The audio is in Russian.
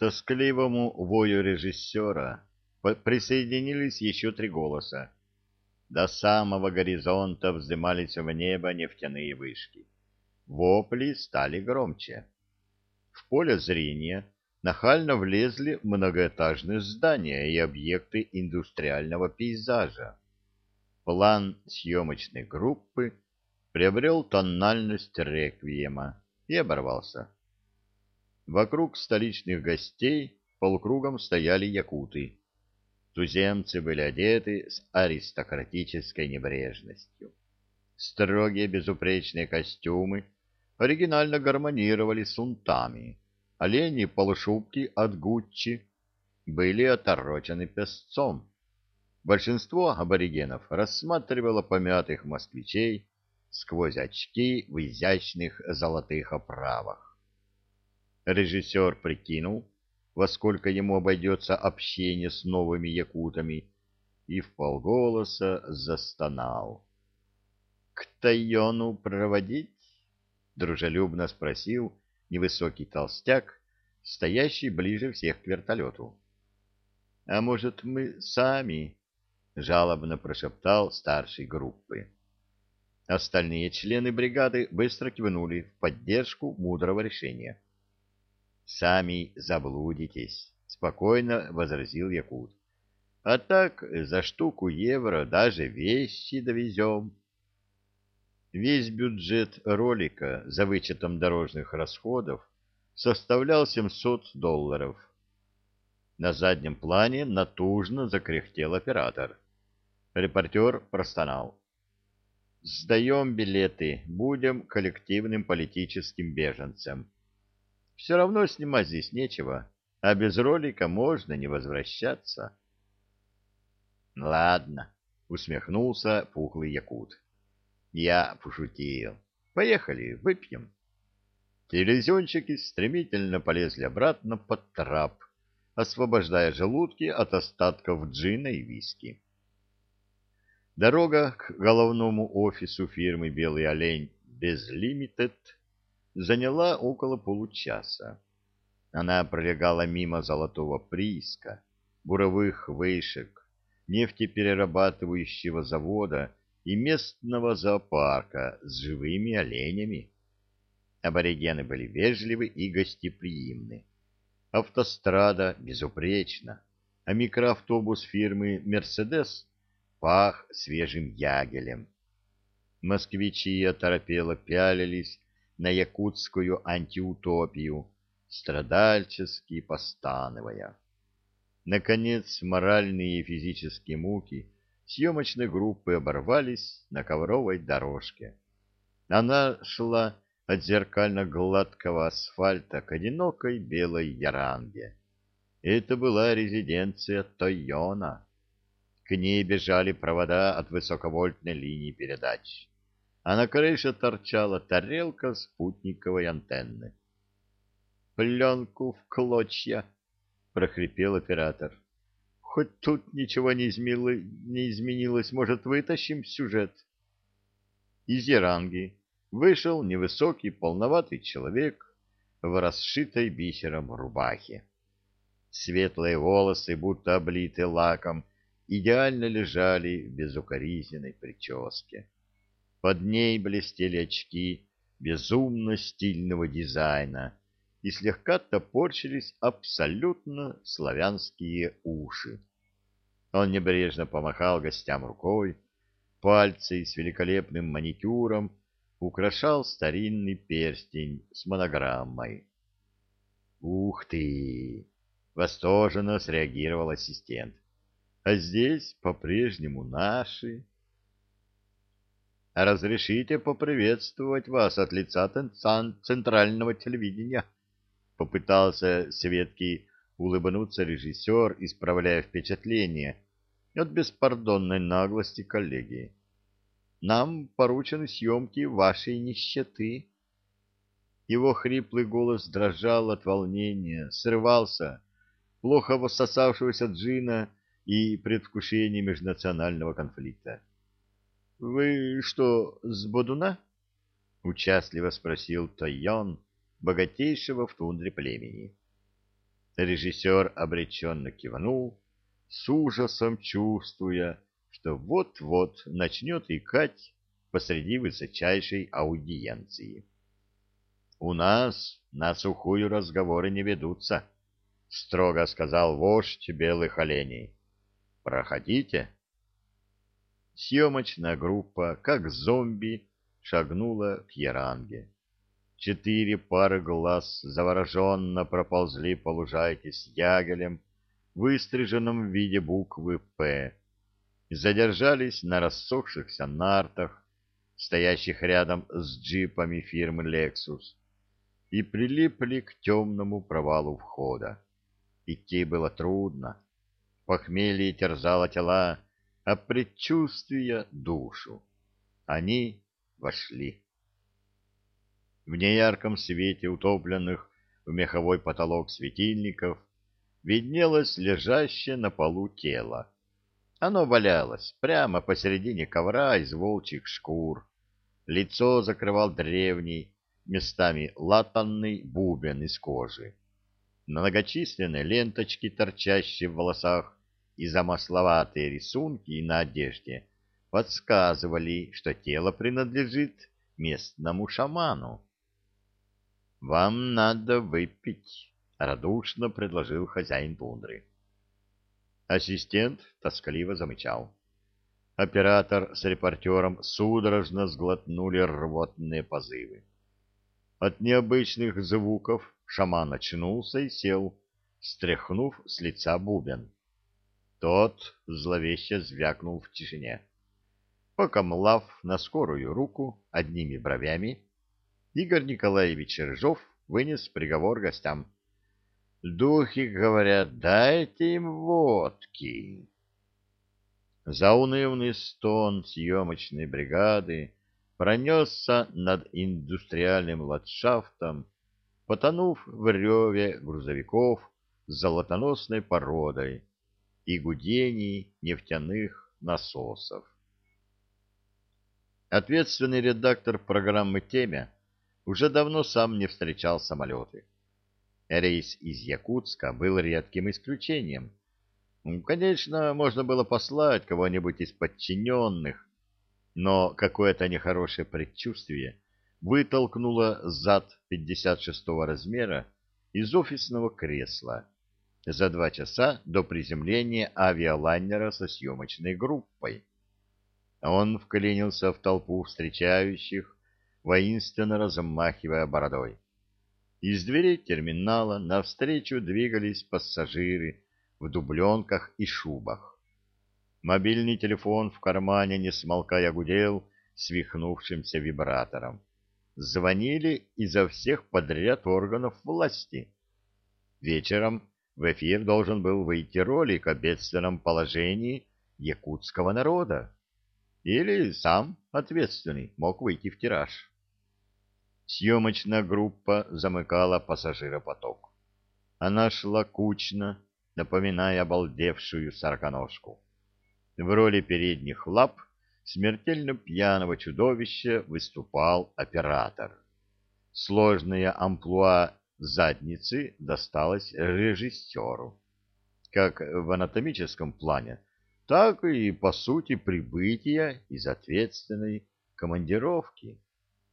тоскливому вою режиссера присоединились еще три голоса. До самого горизонта вздымались в небо нефтяные вышки. Вопли стали громче. В поле зрения нахально влезли многоэтажные здания и объекты индустриального пейзажа. План съемочной группы приобрел тональность реквиема и оборвался. Вокруг столичных гостей полукругом стояли якуты. Туземцы были одеты с аристократической небрежностью. Строгие безупречные костюмы оригинально гармонировали с унтами. Олени полушубки от Гуччи были оторочены песцом. Большинство аборигенов рассматривало помятых москвичей сквозь очки в изящных золотых оправах. Режиссер прикинул, во сколько ему обойдется общение с новыми якутами, и в полголоса застонал. — К Тайону проводить? — дружелюбно спросил невысокий толстяк, стоящий ближе всех к вертолету. — А может, мы сами? — жалобно прошептал старший группы. Остальные члены бригады быстро кивнули в поддержку мудрого решения. «Сами заблудитесь», — спокойно возразил Якут. «А так за штуку евро даже вещи довезем». Весь бюджет ролика за вычетом дорожных расходов составлял 700 долларов. На заднем плане натужно закряхтел оператор. Репортер простонал. Сдаем билеты, будем коллективным политическим беженцем. Все равно снимать здесь нечего, а без ролика можно не возвращаться. Ладно, усмехнулся пухлый якут. Я пошутил. Поехали, выпьем. Телевизионщики стремительно полезли обратно под трап, освобождая желудки от остатков джина и виски. Дорога к головному офису фирмы «Белый олень» «Безлимитед» заняла около получаса. Она пролегала мимо золотого прииска, буровых вышек, нефтеперерабатывающего завода и местного зоопарка с живыми оленями. Аборигены были вежливы и гостеприимны. Автострада безупречна, а микроавтобус фирмы «Мерседес» пах свежим ягелем. Москвичи оторопело пялились на якутскую антиутопию, страдальчески постановая. Наконец, моральные и физические муки съемочной группы оборвались на ковровой дорожке. Она шла от зеркально-гладкого асфальта к одинокой белой яранге. Это была резиденция Тойона. К ней бежали провода от высоковольтной линии передач, а на крыше торчала тарелка спутниковой антенны. «Пленку в клочья!» — прохрипел оператор. «Хоть тут ничего не, измило... не изменилось, может, вытащим сюжет?» Из Яранги вышел невысокий полноватый человек в расшитой бисером рубахе. Светлые волосы, будто облиты лаком, идеально лежали в безукоризненной прическе. Под ней блестели очки безумно стильного дизайна и слегка топорщились абсолютно славянские уши. Он небрежно помахал гостям рукой, пальцы с великолепным маникюром украшал старинный перстень с монограммой. «Ух ты!» — восторженно среагировал ассистент а здесь по-прежнему наши. Разрешите поприветствовать вас от лица центрального телевидения, попытался Светкий улыбнуться режиссер, исправляя впечатление от беспардонной наглости коллеги. Нам поручены съемки вашей нищеты. Его хриплый голос дрожал от волнения, срывался, плохо воссосавшегося джина и предвкушении межнационального конфликта. — Вы что, с Бодуна? — участливо спросил Тойон, богатейшего в тундре племени. Режиссер обреченно кивнул, с ужасом чувствуя, что вот-вот начнет икать посреди высочайшей аудиенции. «У нас на сухую разговоры не ведутся», — строго сказал вождь белых оленей. «Проходите». Съемочная группа, как зомби, шагнула к Яранге. Четыре пары глаз завороженно проползли по лужайке с ягелем, выстриженном в виде буквы «П», задержались на рассохшихся нартах, стоящих рядом с джипами фирмы «Лексус», и прилипли к темному провалу входа. Идти было трудно. Похмелье терзало тела, а предчувствие — душу. Они вошли. В неярком свете утопленных в меховой потолок светильников виднелось лежащее на полу тело. Оно валялось прямо посередине ковра из волчьих шкур. Лицо закрывал древний, местами латанный бубен из кожи. Многочисленные ленточки, торчащие в волосах, и замысловатые рисунки на одежде подсказывали, что тело принадлежит местному шаману. «Вам надо выпить», — радушно предложил хозяин тундры. Ассистент тоскливо замычал. Оператор с репортером судорожно сглотнули рвотные позывы. От необычных звуков шаман очнулся и сел, стряхнув с лица бубен. Тот зловеще звякнул в тишине. Покомлав на скорую руку одними бровями, Игорь Николаевич Рыжов вынес приговор гостям. «Духи говорят, дайте им водки!» Заунывный стон съемочной бригады пронесся над индустриальным ландшафтом, потонув в реве грузовиков с золотоносной породой и гудении нефтяных насосов. Ответственный редактор программы «Темя» уже давно сам не встречал самолеты. Рейс из Якутска был редким исключением. Конечно, можно было послать кого-нибудь из подчиненных, но какое-то нехорошее предчувствие вытолкнуло зад 56-го размера из офисного кресла за два часа до приземления авиалайнера со съемочной группой. Он вклинился в толпу встречающих, воинственно размахивая бородой. Из дверей терминала навстречу двигались пассажиры в дубленках и шубах. Мобильный телефон в кармане, не смолкая, гудел свихнувшимся вибратором. Звонили изо всех подряд органов власти. Вечером в эфир должен был выйти ролик о бедственном положении якутского народа. Или сам ответственный мог выйти в тираж. Съемочная группа замыкала пассажиропоток. Она шла кучно, напоминая обалдевшую сороконожку. В роли передних лап смертельно пьяного чудовища выступал оператор. Сложная амплуа задницы досталась режиссеру. Как в анатомическом плане, так и по сути прибытия из ответственной командировки.